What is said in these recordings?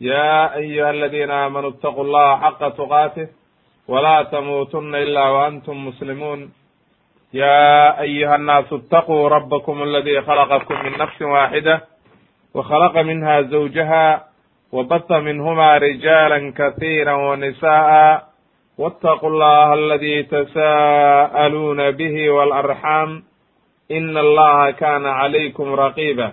يا أيها الذين آمنوا اتقوا الله حق تقاته ولا تموتن إلا وأنتم مسلمون يا أيها الناس اتقوا ربكم الذي خلقكم من نفس واحدة وخلق منها زوجها وبث منهما رجالا كثيرا ونساء واتقوا الله الذي تساءلون به والأرحام إن الله كان عليكم رقيبا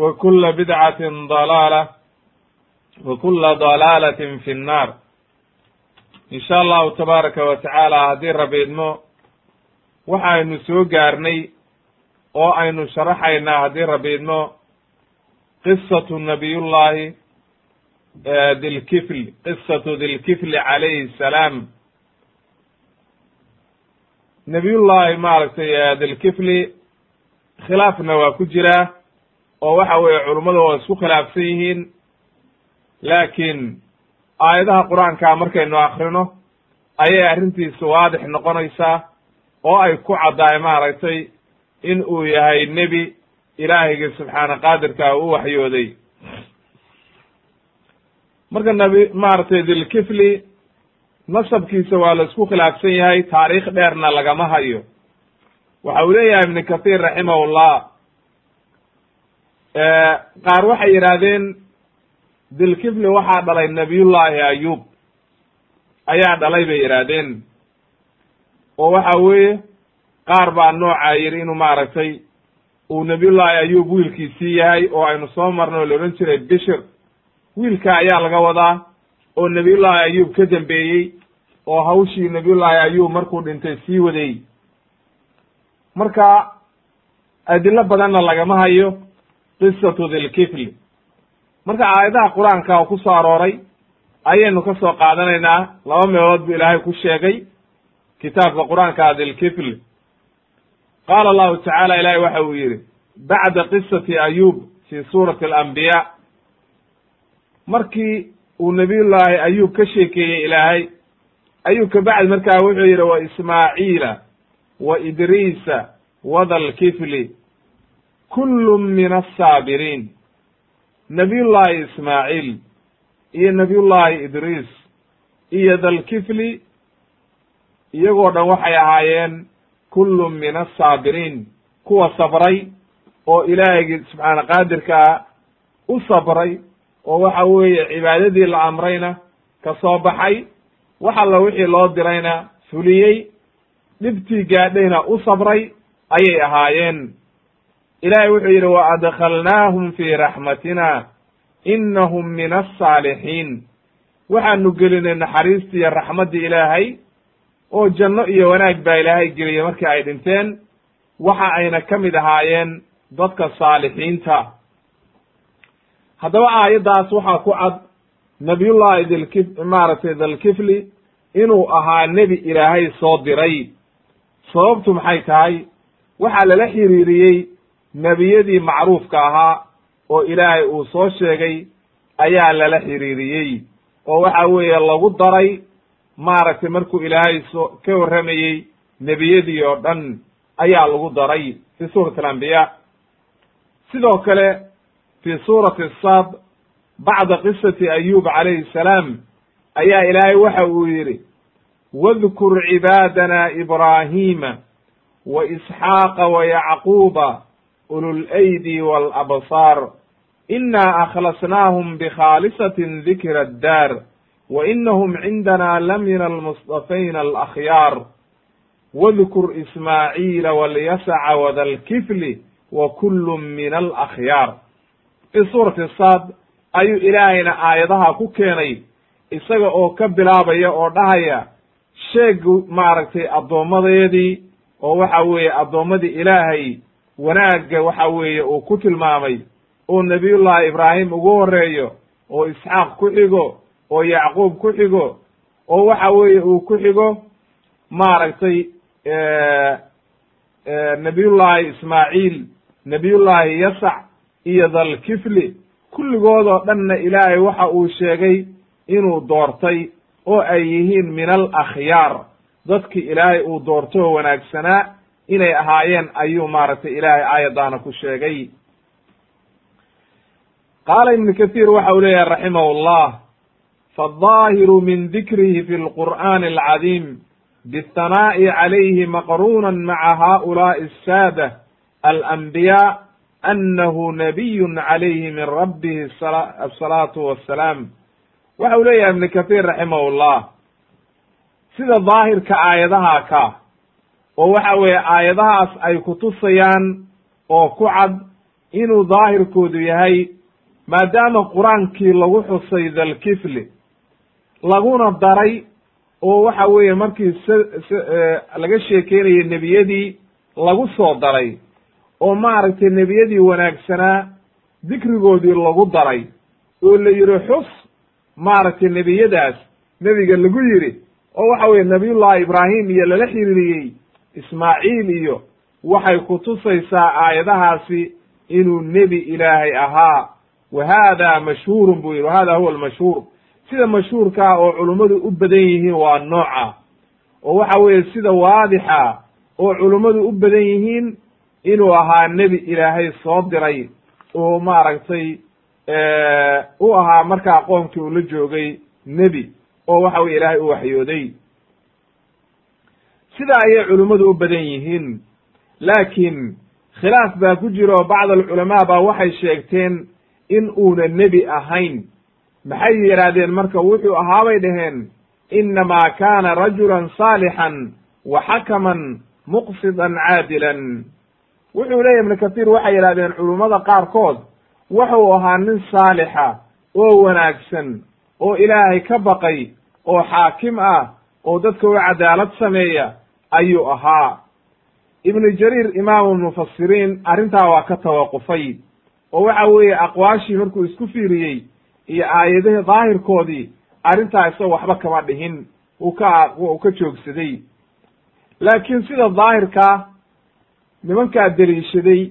wa kulla bidcatin dalaala wa kulla dalaalatin fi nnaar in sha allahu tabaaraka wa tacaala haddii rabiidmo waxaynu soo gaarnay oo aynu sharaxaynaa haddii rabiidmo qisatu nabiyullaahi dilkifli qisatu dilkifli calayhi salaam. Nabiyullaahi maaragtay dilkifli khilaafna waa ku jiraa oo waxa weeye culummadu waa isku khilaafsan yihiin laakiin aayadaha qur'aankaa markaynu akrino ayay arrintiisu waadix noqonaysaa oo ay ku caddahay maaragtay in uu yahay nebi ilaahayga subxaana qaadirka u waxyooday. Marka nabi maaragtay dilkifli nasabkiisa waa la isku khilaafsan yahay taariikh dheerna lagama hayo. Waxa uu leeyahay ibnu kathiir raximahullah qaar waxay yidhaahdeen dilkifli waxaa dhalay nabiyullaahi ayub ayaa dhalay bay yidhaahdeen. Oo waxa weeye qaar baa noocaa yidhi inuu maaragtay uu nabiyullaahi ayub wiilkiisii yahay oo aynu soo marnay oo la odhan jiray bishir wiilka ayaa laga wadaa oo nabiyullaahi ayub ka dambeeyey oo hawshii nabiyullaahi ayub markuu dhintay sii waday. Marka adilo badanna lagama hayo qisatu dilkifli marka aayadaha qur'aanka ku soo arooray ayaynu ka soo qaadanaynaa laba meelood buu ilaahay ku sheegay kitaabka qur'aanka dilkifl qaala allahu tacaala ilaahay waxa uu yidhi bacda qisati ayub fi suurati alambiyaa markii uu nabiyullaahi ayub ka sheekeeyey ilaahay ayub kabacdi markaa wuxuu yidhi wa ismaaciila wa idriisa wadalkifli kullu min asaabiriin nabiyullaahi ismaaciil iyo nabiyullaahi idriis iyo dalkifli iyagoo dhan waxay ahaayeen kullu min asaabiriin kuwa sabray oo ilaahaygi subxaana qaadirkaa u sabray oo waxa weeye cibaadadii la amrayna ka soo baxay wax alla wixii loo dirayna fuliyey dhibtii gaadhayna u sabray ayay ahaayeen ilahay wuxuu yidhi wa adkhalnaahum fii raxmatina inahum min alsaalixiin waxaanu gelinay naxariistii iyo raxmaddii ilaahay oo janno iyo wanaag baa ilaahay geliyey markii ay dhinteen. Waxa ayna ka mid ahaayeen dadka saalixiinta haddaba aayaddaas waxaa ku cad nabiyullahi dilki maaragtay dalkifli inuu ahaa nebi ilaahay soo diray. Sababtu maxay tahay? Waxaa lala xiriiriyey nebiyadii macruufka ahaa oo ilaahay uu soo sheegay ayaa lala xiriiriyey. oo waxa weeye lagu daray maaragtay markuu ilaahay soo ka warramayey nebiyadii oo dhan ayaa lagu daray fi suurati alambiyaa sidoo kale fi suurati sad bacda qisati ayub calayhi salaam ayaa ilaahay waxa uu yidhi wadkur cibaadana ibraahiima wa isxaaqa wa yacquuba ululaydi walabsaar inaa akhlasnaahum bikhaalisatin dikra addaar wa inahum cindana la min almusطafayna alakhyaar wadkur ismaaciila walyasaca wadalkifli wa kullu min alakhyaar fi suurati saad ayuu ilaahayna aayadaha ku keenay isaga oo ka bilaabaya oo dhahaya sheeg maaragtay addoommadeedii oo waxa weeye addoommadii ilaahay wanaagga waxa weeye uu ku tilmaamay oo nebiyullahi ibraahim ugu horeeyo oo isxaaq ku xigo oo yacquub ku xigo oo waxa weeye uu ku xigo maaragtay nebiyullaahi ismaaciil nebiyullaahi yasac iyo dalkifli kulligood oo dhanna ilaahay waxa uu sheegay inuu doortay oo ay yihiin min al akhyaar. Dadki ilaahay uu doorto oo wanaagsanaa inay ahaayeen ayuu maaragtay ilaahay aayaddaana ku sheegay. Qaala ibnu kathiir waxa uu leeyahay raximahu llah faaldaahiru min dikrihi fi lqur'aani alcadiim biاthanaa'i calayhi maqruunan maca haa'ulaa'i asaada alanbiyaa annahu nabiyun calayhi min rabbihi asalaatu wassalaam. Waxa uu leeyahay ibnu kathiir raximahu llah sida daahirka aayadaha ka oo waxa weeye aayadahaas ay kutusayaan oo ku cad inuu daahirkoodu yahay maadaama qur'aankii lagu xusay dalkifli laguna daray oo waxa weeye markii s s laga sheekeynayay nebiyadii lagu soo daray oo maaragtay nebiyadii wanaagsanaa dikrigoodii lagu daray oo la yidhi xus maaragtay nebiyadaas nebiga lagu yidhi oo waxa weeye nabiyullahi ibraahim iyo lala xiriiriyey ismaaciil iyo waxay kutusaysaa aayadahaasi inuu nebi ilaahay ahaa. Wa hada mashhuurun buu yidhi wa hada huwa almashhuur. Sida mashhuurkaa oo culummadu u badan yihiin waa nooca. Oo waxa weeye sida waadixa oo culummadu u badan yihiin inuu ahaa nebi ilaahay soo diray. Oo maaragtay u ahaa markaa qoomkii uu la joogay nebi. Oo waxa weye ilaahay u waxyooday sidaa ayay culummadu u badan yihiin laakiin khilaaf baa ku jira oo bacd alculamaa baa waxay sheegteen in uuna nebi ahayn. Maxay yidhaahdeen marka wuxuu ahaa bay dhaheen innamaa kaana rajulan saalixan wa xakaman muqsidan caadilan. Wuxuu leeyahy ibnu kathiir waxay yidhahdeen culummada qaarkood wuxuu ahaa nin saalixa oo wanaagsan oo ilaahay ka baqay oo xaakim ah oo dadka u cadaalad sameeya ayuu ahaa. Ibnu jariir imaamu lmufasiriin arrintaa waa ka tawaqufay oo waxa weeye aqwaashii markuu isku fiiriyey iyo aayadihii daahirkoodii arrintaa isagoo waxba kama dhihin. Uu ka uu ka joogsaday. Laakiin sida daahirkaa nimankaa deliishaday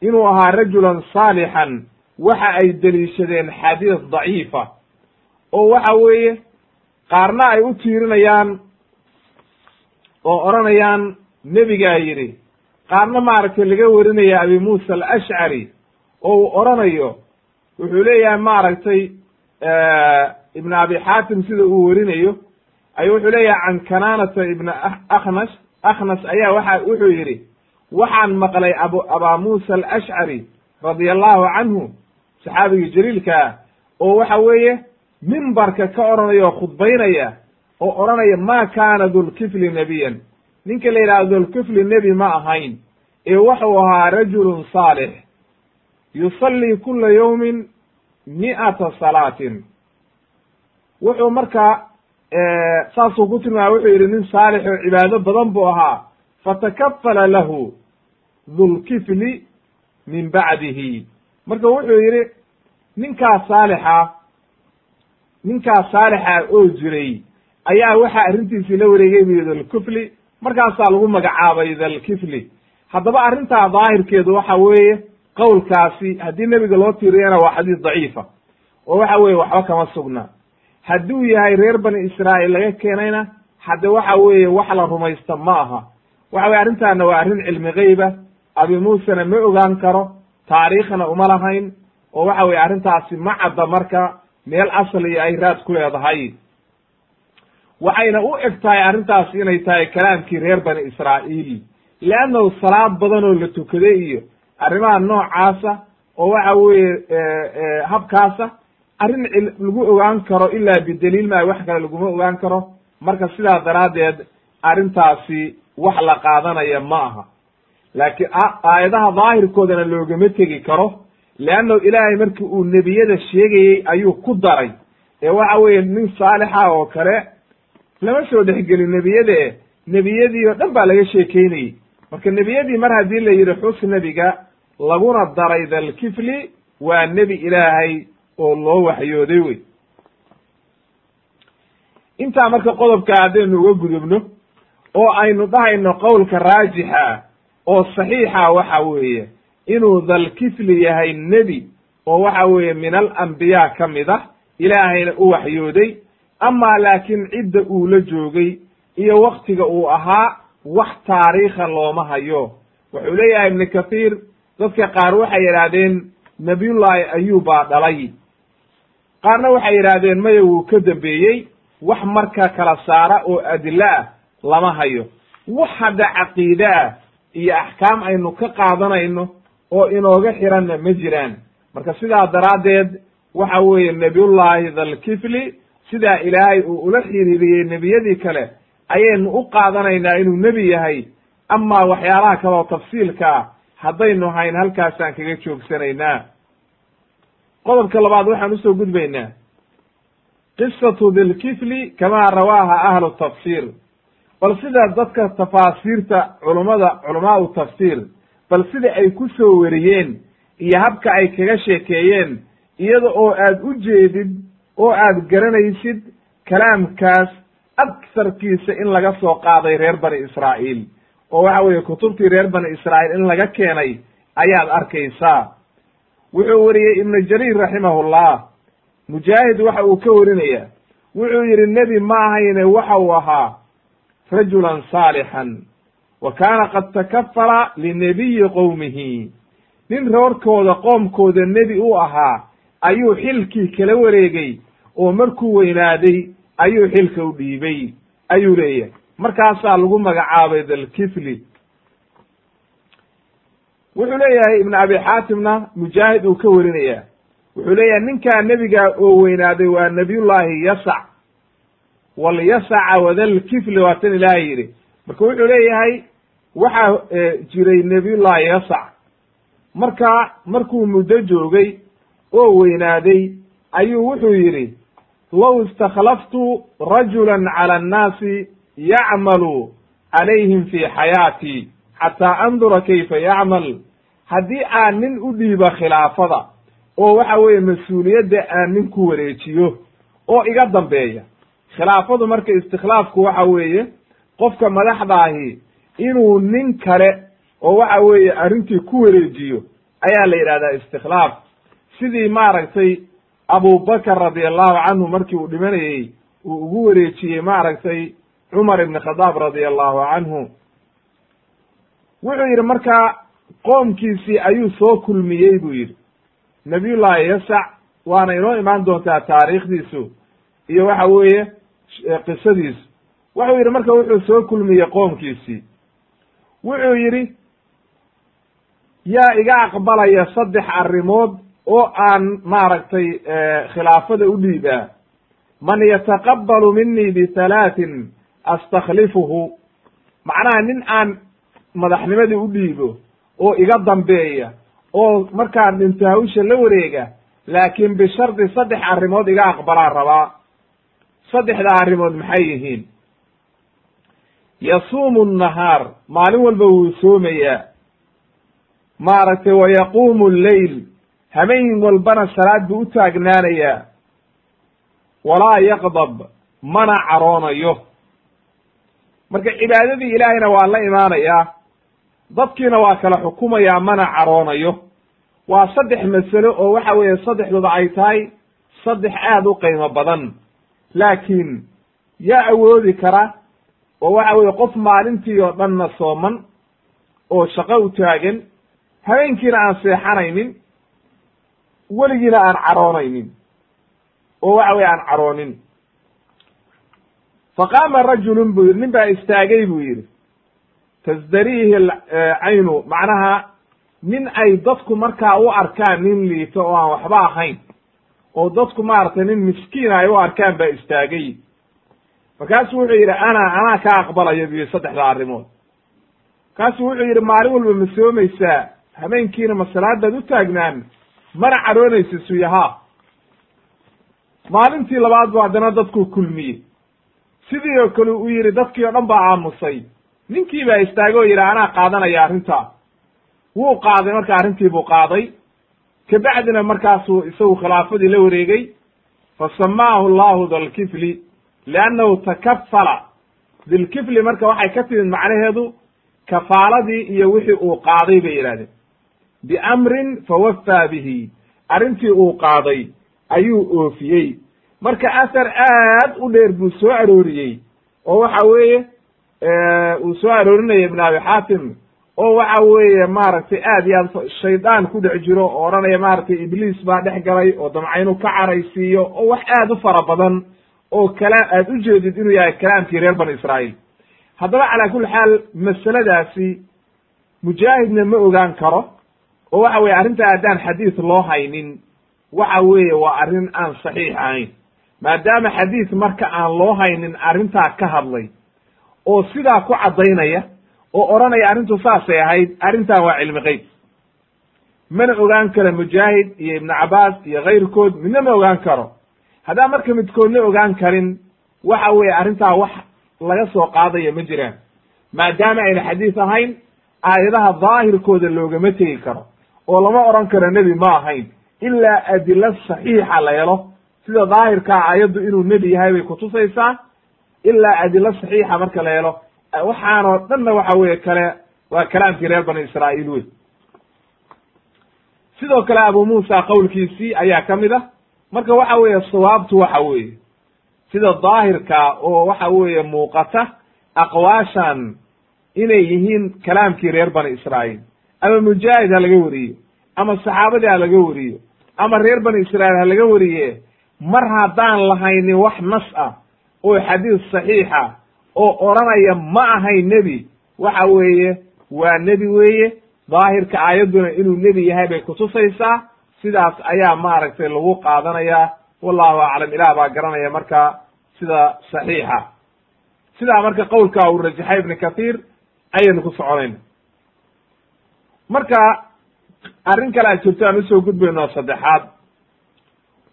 inuu ahaa rajulan saalixan waxa ay deliishadeen xadiis daciifa. Oo waxa weeye qaarna ay u tiirinayaan oo odhanayaan nebigaa yidhi qaarna maaragtay laga warinaya abi muusa alashcari oo uu odhanayo wuxuu leeyahay maaragtay ibn abi xaatim sida uu werinayo ayuu wuxuu leeyahay can kanaanata ibna akhnas akhnas ayaa waxa wuxuu yidhi waxaan maqlay abu abaa muusa alashcari radia allahu canhu saxaabigii jaliilkaa oo waxa weeye mimbarka ka odhanaya oo khudbaynaya oo odhanaya ma kaana dulkifli nebiyan ninka la yidhahdo dulkifli nebi ma ahayn. Ee wuxuu ahaa rajulun saalix yusallii kula yawmin mi'ata salaatin. Wuxuu markaa saasuu ku tilmaamay wuxuu yidhi nin saalix oo cibaado badan buu ahaa. Fatakafala lahu dulkifli min bacdihi. Marka wuxuu yidhi ninkaas saalixa ninkaas saalixa oo jiray ayaa waxaa arrintiisii la wareegay bu dulkifli markaasaa lagu magacaabay dalkifli haddaba arrintaa daahirkeedu waxa weeye qowlkaasi haddii nebiga loo tiiriyana waa xadiis daciifa. Oo waxa weeye waxba kama sugna. Hadduu yahay reer bani israa'iil laga keenayna hadde waxa weeye wax la rumaysta ma aha. Waxa weye arrintaana waa arrin cilmi geyba abi muusena ma ogaan karo taariikhna uma lahayn oo waxa weye arrintaasi ma cadda marka meel asli ay raad ku leedahay waxayna u eg tahay arrintaasi inay tahay kalaamkii reer bani israa'iil. Leannahu salaad badan oo la tukaday iyo arrimaha noocaasa oo waxa weeye habkaasa arrin lagu ogaan karo ilaa bidaliil maayo wax kale laguma ogaan karo. Marka sidaa daraaddeed arrintaasi wax la qaadanaya ma aha. Laakiin aayadaha daahirkoodana loogama tegi karo. Leannahu ilaahay markii uu nebiyada sheegayey ayuu ku daray. Ee waxa weeye nin saalixa oo kale lama soo dhexgelin nebiyade nebiyadii oo dhan baa laga sheekeynayey marka nebiyadii mar haddii la yidhi xus nebiga laguna daray dalkifli waa nebi ilaahay oo loo waxyooday wey. Intaa marka qodobka haddaynu uga gudubno oo aynu dhahayno qowlka raajixa oo saxiixa waxa weeye inuu dalkifli yahay nebi oo waxa weeye min alambiyaa ka mid ah ilaahayna u waxyooday amaa laakiin cidda uu la joogay iyo waktiga uu ahaa wax taariikha looma hayo. Wuxuu leeyahay ibnu kathiir dadka qaar waxay yidhaahdeen nabiyullaahi ayubbaa dhalay. Qaarna waxay yidhaahdeen maya wuu ka dambeeyey wax marka kala saara oo adilo ah lama hayo. Wax hadda caqiide ah iyo axkaam aynu ka qaadanayno oo inooga xiranna ma jiraan. Marka sidaa daraaddeed waxa weeye nebiyullaahi dalkifli sidaa ilaahay uu ula xiriiriyey nebiyadii kale ayaynu u qaadanaynaa inuu nebi yahay. Amaa waxyaalaha kaleoo tafsiilka ah haddaynu hayn halkaasaan kaga joogsanaynaa. Qodobka labaad waxaan u soo gudbaynaa. Qisatu dilkifli kamaa rawaaha ahlu tafsiir. Bal sida dadka tafaasiirta culummada culamaau tafsiir bal sida ay ku soo weriyeen iyo habka ay kaga sheekeeyeen iyada oo aad u jeedid oo aad garanaysid kalaamkaas agsarkiisa in laga soo qaaday reer bani israa'iil. Oo waxa weeye kutubtii reer bani israa'iil in laga keenay ayaad arkaysaa. Wuxuu weriyey ibnu jariir raximahullah. Mujaahid waxa uu ka werinayaa wuxuu yidhi nebi ma ahayne waxa uu ahaa rajulan saalixan wa kaana qad takafala linebiyi qowmihi nin roorkooda qoomkooda nebi u ahaa ayuu xilkii kala wareegay oo markuu weynaaday ayuu xilka u dhiibay ayuu leeyahay. Markaasaa lagu magacaabay dalkifli. Wuxuu leeyahay ibnu abi xaatimna mujaahid uu ka warinaya wuxuu leeyahay ninkaa nebigaa oo weynaaday waa nabiyullaahi yasac. Walyasaca wadalkifli waa tan ilaahay yidhi. Marka wuxuu leeyahay waxaa jiray nebiyullaahi yasac. Marka markuu muddo joogay oo weynaaday ayuu wuxuu yidhi low istakhlaftu rajulan cala annaasi yacmalu calayhim fii xayaatii xataa andura kayfa yacmal haddii aan nin u dhiiba khilaafada oo waxa weeye mas'uuliyadda aan nin ku wareejiyo oo iga dambeeya khilaafadu marka istikhlaafku waxa weeye qofka madaxdaahi inuu nin kale oo waxa weeye arrintii ku wareejiyo ayaa la yidhahdaa istikhlaaf sidii maaragtay abubakar radiallahu canhu markii uu dhimanayey uu ugu wareejiyey maaragtay cumar ibn khadaab radia allahu canhu wuxuu yidhi markaa qoomkiisii ayuu soo kulmiyey buu yidhi. Nabiyullaahi yasac waana inoo imaan doontaa taariikhdiisu iyo waxa weeye qisadiisu. Wuxuu yidhi marka wuxuu soo kulmiyey qoomkiisii. Wuxuu yidhi yaa iga aqbalaya saddex arrimood oo aan maaragtay khilaafada u dhiibaa man yataqabbalu minii bihalaatin astaklifuhu. Macnaha nin aan madaxnimadii u dhiibo oo iga dambeeya oo markaan dhinto hawsha la wareega laakiin bishardi saddex arrimood iga aqbalaa rabaa. Saddexdaa arrimood maxay yihiin? Yasuumu nnahaar maalin walba wuu soomayaa. Maaragtay wa yaquumu lleyl habeen walbana salaad buu u taagnaanayaa walaa yaqdab mana caroonayo. Marka cibaadadii ilaahayna waa la imaanayaa dadkiina waa kala xukumayaa mana caroonayo. Waa saddex masalo oo waxa weeye saddexdooda ay tahay saddex aad u qiimo badan. Laakiin yaa awoodi kara oo waxa weeye qof maalintii oo dhanna sooman oo shaqo u taagan habeenkiina aan seexanaynin weligiina aan caroonaynin. Oo waxa weye aan caroonin. Faqaama rajulun buu yidhi nin baa istaagay buu yidhi tasdariihi caynu macnaha nin ay dadku markaa u arkaan nin liito oo aan waxba ahayn oo dadku maaragtay nin miskiina ay u arkaan baa istaagay. Markaasuu wuxuu yidhi ana anaa ka aqbalaya buyi saddexda arrimood. Markaasuu wuxuu yidhi maalin walba ma soomaysaa habeenkiina ma salaadaad u taagnaan mana cadhoonaysa suyahaa maalintii labaad bu haddana dadkuu kulmiyey. Sidii oo kale uu yidhi dadkii oo dhan baa aamusay. Ninkii baa istaagay oo yidhi anaa qaadanaya arrintaa wuu qaaday marka arrintii buu qaaday. Kabacdina markaasuu isagu khilaafadii la wareegey fa samaahu llahu dalkifli liannahu takafala dilkifli marka waxay ka timid macnaheedu kafaaladii iyo wixii uu qaaday bay yidhahdeen biamrin fawaffaa bihi. Arrintii uu qaaday ayuu oofiyey. Marka athar aad u dheer buu soo arooriyey oo waxa weeye uu soo aroorinaya ibn abi xaatim oo waxa weeye maaragtay aad iyo aad shaydaan ku dhex jiro oo odhanaya maaragtay ibliis baa dhex galay oo damca inuu ka caraysiiyo oo wax aad u fara badan oo kala aad u jeedid inuu yahay kalaamkii reer bani israa'iil. Haddaba calaa kulli xaal masaladaasi mujaahidna ma ogaan karo oo waxa weye arrintaa haddaan xadiis loo haynin waxa weeye waa arrin aan saxiix ahayn. Maadaama xadiis marka aan loo haynin arrintaa ka hadlay oo sidaa ku caddaynaya oo odhanaya arrintu saasay ahayd arrintan waa cilmi qeyb mana ogaan karo mujaahid iyo ibnu cabaas iyo kayrkood midna ma ogaan karo. Haddaan marka midkoodna ogaan karin waxa weeye arrintaa wax laga soo qaadaya ma jiraan. Maadaama ayna xadiis ahayn aayadaha daahirkooda loogama tegi karo oo lama odhan karo nebi ma ahayn. Ilaa adilo saxiixa la helo sida daahirkaa aayaddu inuu nebi yahay bay kutusaysaa ilaa adilo saxiixa marka la helo waxaanoo dhanna waxa weeye kale waa kalaamkii reer bani israa'iil wey sidoo kale abu muusa qowlkiisii ayaa ka mid ah. Marka waxa weeye sawaabtu waxa weeye. Sida daahirka oo waxa weeye muuqata aqwaashan inay yihiin kalaamkii reer bani israa'iil ama mujaahid ha laga wariyo ama saxaabadii ha laga wariyo ama reer bani israa'iil ha laga wariye mar haddaan lahaynin wax nas ah oo xadiis saxiixa oo odhanaya ma ahayn nebi. Waxa weeye waa nebi weeye. Daahirka aayadduna inuu nebi yahay bay kutusaysaa sidaas ayaa maaragtay lagu qaadanayaa wallahu aclam ilaah baa garanaya marka sida saxiixa. Sidaa marka qowlka uu rajaxay ibnu kathiir ayaynu ku soconayna marka arrin kale a jirto aan u soo gudbayno saddexaad.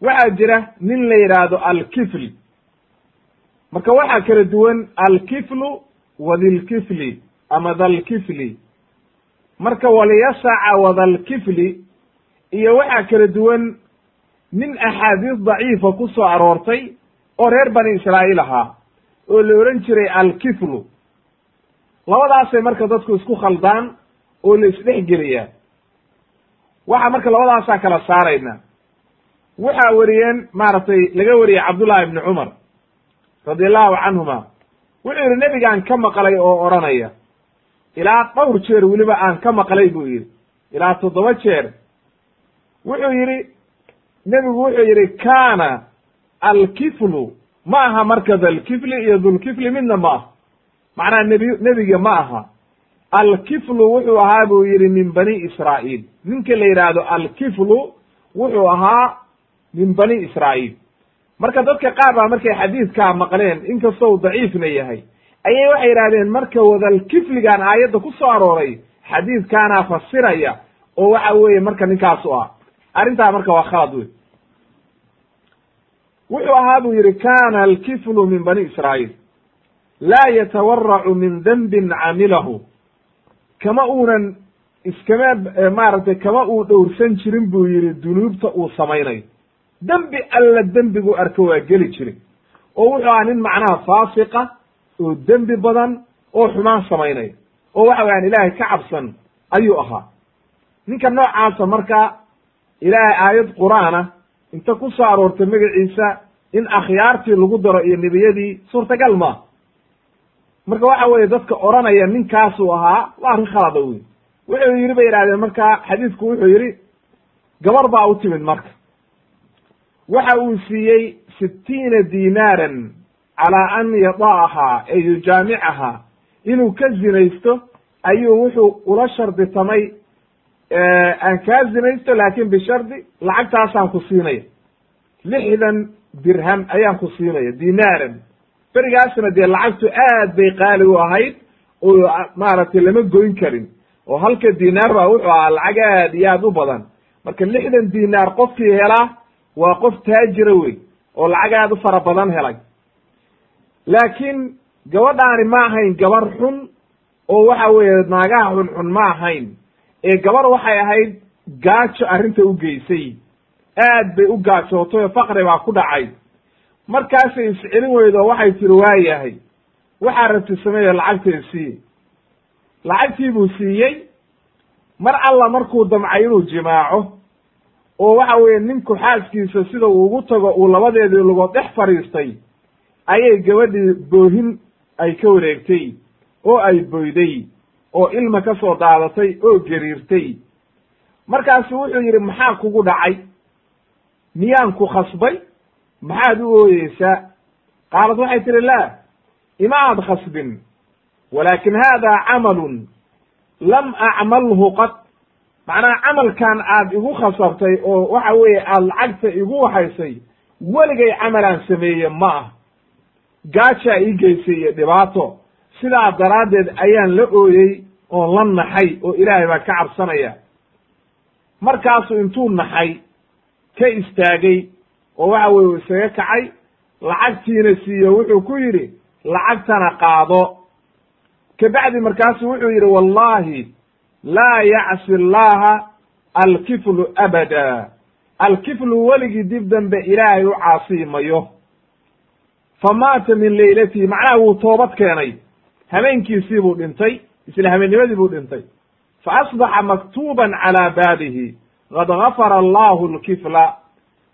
Waxaa jira nin la yidhaahdo alkifli. Marka waxaa kala duwan alkiflu wadilkifli ama dalkifli marka waliyasaca wadalkifli iyo waxaa kala duwan nin axaadiis daciifa ku soo aroortay oo reer bani israa'iil ahaa oo la odhan jiray alkiflu. Labadaasay marka dadku isku khaldaan oo la isdhex geliyaa waxaa marka labadaasaa kala saarayna. Waxaa weriyeen maaragtay laga wariyey cabdullahi ibni cumar radi allahu canhuma. Wuxuu yidhi nebigaan ka maqlay oo odhanaya ilaa dhowr jeer weliba aan ka maqlay buu yidhi. Ilaa toddoba jeer. Wuxuu yidhi nebigu wuxuu yidhi kaana alkiflu ma aha marka dalkifli iyo dulkifli midna ma aha. Macnaha nebi nebiga ma aha alkiflu wuxuu ahaa buu yidhi min bani israa'iil. Ninka la yidhaahdo alkiflu wuxuu ahaa min bani israa'iil. Marka dadka qaar baa markay xadiidkaa maqleen inkastoo u daciifna yahay ayay waxay yidhahdeen marka wadalkifligan aayadda ku soo arooray xadiidkaanaa fasiraya oo waxa weeye marka ninkaasu ah arrintaa marka waa khalad wey wuxuu ahaa buu yidhi kana alkiflu min bani israa'iil. Laa yatawaracu min dembin camilahu kama uunan iskama maaragtay kama uu dhowrsan jirin buu yidhi dunuubta uu samaynayo. Dembi alla dembigu arko waa geli jiray. Oo wuxuu ahaa nin macnaha faasiqa oo dembi badan oo xumaan samaynaya oo waxa weyaan ilaahay ka cabsan ayuu ahaa. Ninka noocaasa marka ilaahay aayad qur'aan ah inta ku soo aroortay magaciisa in akhyaartii lagu daro iyo nebiyadii suurtagal maa marka waxa weeye dadka odhanaya ninkaasuu ahaa waa arrin khalada wey wuxuu yidhi bay yidhahdeen marka xadiidku wuxuu yidhi gabar baa u timid marka. Waxa uu siiyey sitiina dinaaran calaa an yada'ahaa ee yujaamicahaa inuu ka zinaysto ayuu wuxuu ula sharditamay aan kaa zinaysto laakin bishardi lacagtaasaan ku siinaya. Lixdan dirham ayaan ku siinaya dinaaran berigaasna dee lacagtu aad bay qaali u ahayd oo maaragtay lama goyn karin. Oo halka dinaar baa wuxuu ahaa lacag aad iyo aad u badan. Marka lixdan dinaar qofkii helaa waa qof taajira wey oo lacag aad u fara badan helay. Laakiin gabadhaani ma ahayn gabar xun oo waxa weeye naagaha xunxun ma ahayn. Ee gabar waxay ahayd gaajo arrinta u geysay. Aad bay u gaajootay oo faqri baa ku dhacay markaasay iscelin weydo waxay tiri waayahay waxaa rabti sameeya lacagtay siiye lacagtii buu siiyey. Mar alla markuu damcay inuu jimaaco oo waxa weeye ninku xaaskiisa sida uu ugu tago uu labadeedii lugood dhex fadhiistay ayay gabadhii boohin ay ka wareegtay oo ay boyday oo ilma ka soo daadatay oo gariirtay. Markaasu wuxuu yidhi maxaa kugu dhacay? Miyaan ku khasbay maxaad u ooyeysaa qaalad waxay tihi laa ima aad khasbin walaakin hada camalun lam acmalhu qad. Macnaha camalkan aad igu khasabtay oo waxa weeye aad lacagta igu wahaysay weligay camalaan sameeye ma ah gaajaa ii geysay iyo dhibaato. Sidaa daraaddeed ayaan la ooyey oon la naxay oo ilaahay baa ka cabsanaya. Markaasuu intuu naxay ka istaagay oo waxa weye isaga kacay lacagtiina siiyo wuxuu ku yidhi lacagtana qaado. Kabacdi markaasu wuxuu yidhi wallahi laa yacsi llaha alkiflu abada. Alkiflu weligii dib dambe ilaahay u caasii mayo fa maata min leylatihi macnaha wuu toobad keenay. Habeenkiisii buu dhintay isla habeennimadii buu dhintay. Fa asbaxa maktuuban calaa baabihi qad gafara allahu alkifla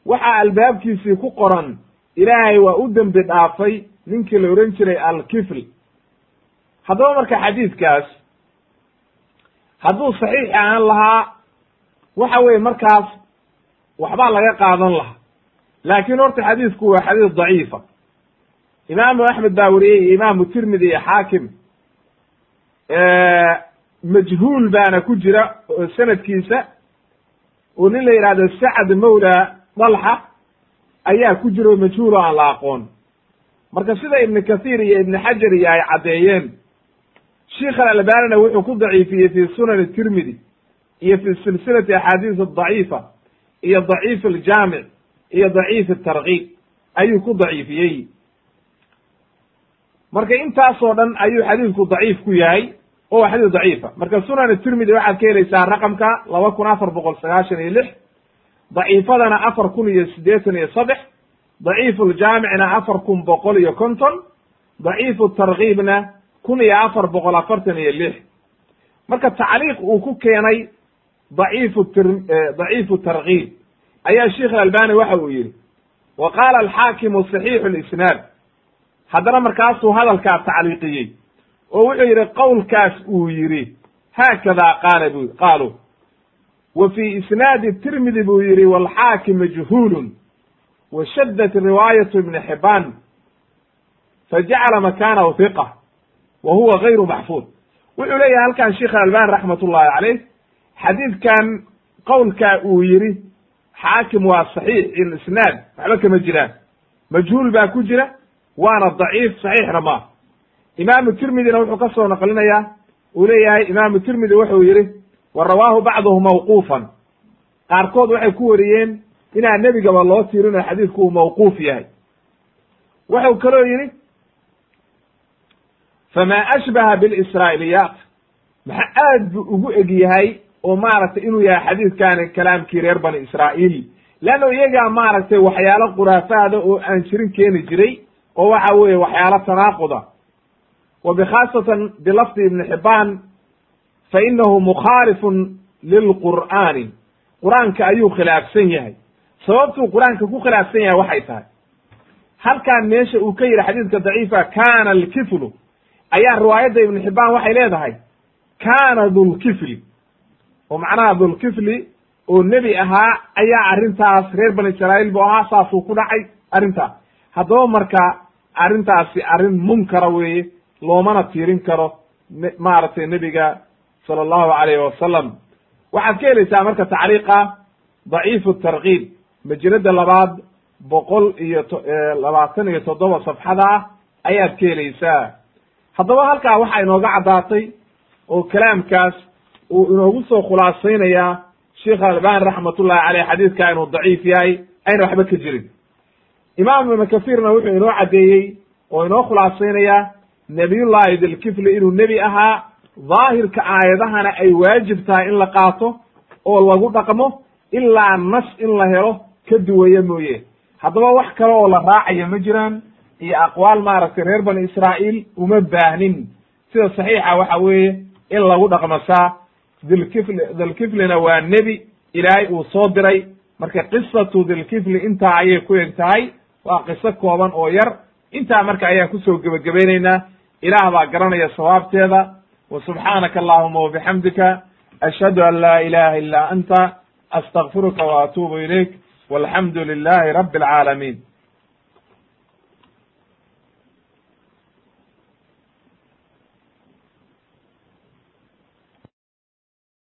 waxaa albaabkiisii ku qoran ilaahay waa u dembi dhaafay ninkii la odhan jiray alkifl. Haddaba marka xadiidkaas hadduu saxiix ahaan lahaa waxa weeye markaas waxbaa laga qaadan lahaa. Laakiin horta xadiidku waa xadiis daciifa. Imaamu axmed baa weriyey iyo imaamu tirmidi iyo xaakim majhuul baana ku jira sanadkiisa oo nin la yidhahdo sacd mawla dalxa ayaa ku jira oo majhuul aan la aqoon. Marka sida ibnu kathiir iyo ibnu xajar iyo ay caddeeyeen sheikh alalbanina wuxuu ku daciifiyey fi sunan tirmidi iyo fi silsilati axaadiis adaciifa iyo daciif aljaamic iyo daciif atarkiib ayuu ku daciifiyey. Marka intaasoo dhan ayuu xadiidku daciif ku yahay oo waa xadiis daciifa. Marka sunan tirmidi waxaad ka helaysaa raqamka laba kun afar boqol sagaashan iyo lix daciifadana afar kun iyo siddeetan iyo saddex daciifu ljaamicna afar kun boqol iyo konton daciifu tarkiibna kun iyo afar boqol afartan iyo lix. Marka tacliiq uu ku keenay daciifu tir daciifu tarkiib ayaa sheikh alalbani waxa uu yihi wa qaala alxaakimu saxiixu lisnaad haddana markaasuu hadalkaa tacliiqiyey oo wuxuu yidhi qowlkaas uu yidhi haakada qaala bu qaaluu wa fii isnaadi tirmidi buu yidhi walxaakim majhuulun wa shaddat riwaayatu ibni xibaan fajacala makaanahu hiqa wa huwa gayru maxfuud wuxuu leeyahay halkan sheikh albani raxmat ullahi caleyh xadiidkan qowlkaa uu yidhi xaakim waa saxiix in isnaad waxba kama jiraan. Majhuul baa ku jira waana daciif saxiixna maaha imaamu tirmidina wuxuu ka soo naqlinayaa uu leeyahay imaamu tirmidi wuxuu yidhi wa rawaahu bacduhu mawquufan qaarkood waxay ku wariyeen inaan nebigaba loo tiirino xadiidku uu mawquuf yahay wuxuu kaloo yidhi famaa ashbaha bilisraa'iliyaat maxa aad buu ugu eg yahay oo maaragtay inuu yahay xadiidkaani kalaamkii reer bani israa'iil leanno iyagaa maaragtay waxyaalo khuraafaada oo aan jirin keeni jiray oo waxa weeye waxyaalo tanaaquda wa bikhaasatan bilafdi ibni xibaan fa inahu mukhaalifun lilqur'aani qur'aanka ayuu khilaafsan yahay sababtuu qur'aanka ku khilaafsan yahay waxay tahay halkaan meesha uu ka yidhi xadiidka daciifa kana alkiflu ayaa riwaayadda ibnu xibaan waxay leedahay kana dulkifli oo macnaha dulkifli oo nebi ahaa ayaa arrintaas reer bani israa'iil buu ahaa saasuu ku dhacay arrintaas haddaba marka arrintaasi arrin munkara weeye loomana tiirin karo maaragtay nebiga sala allahu alayhi wasalam waxaad ka helaysaa marka tacriiqa daciifu tarkiib majalada labaad boqol iyo labaatan iyo toddoba safxada ah ayaad ka helaysaa. Haddaba halkaa waxaa inooga caddaatay oo kalaamkaas uu inoogu soo khulaasaynayaa sheikh albani raxmatullahi caleyh xadiidka inuu daciif yahay ayna waxba ka jirin. Imaam ibnu kahiirna wuxuu inoo caddeeyey oo inoo khulaasaynayaa nebiyullahi dilkifli inuu nebi ahaa daahirka aayadahana ay waajib tahay in la qaato oo lagu dhaqmo ilaa nas in la helo ka duwaya mooye. Haddaba wax kale oo la raacayo ma jiraan. Iyo aqwaal maaragtay reer bani israa'iil uma baahnin. Sida saxiixa waxa weeye in lagu dhaqmasaa dilkifli dilkiflina waa nebi ilaahay uu soo diray. Marka qisatu dilkifli intaa ayay ku eg tahay. Waa qiso kooban oo yar. Intaa marka ayaan ku soo gebagabaynaynaa ilaah baa garanaya sawaabteeda subxaanaka allahuma wabixamdika ashhadu an ilaha illa anta astakfiruka wa atuubu ilayk walxamdu lilahi rabi alcaalamiin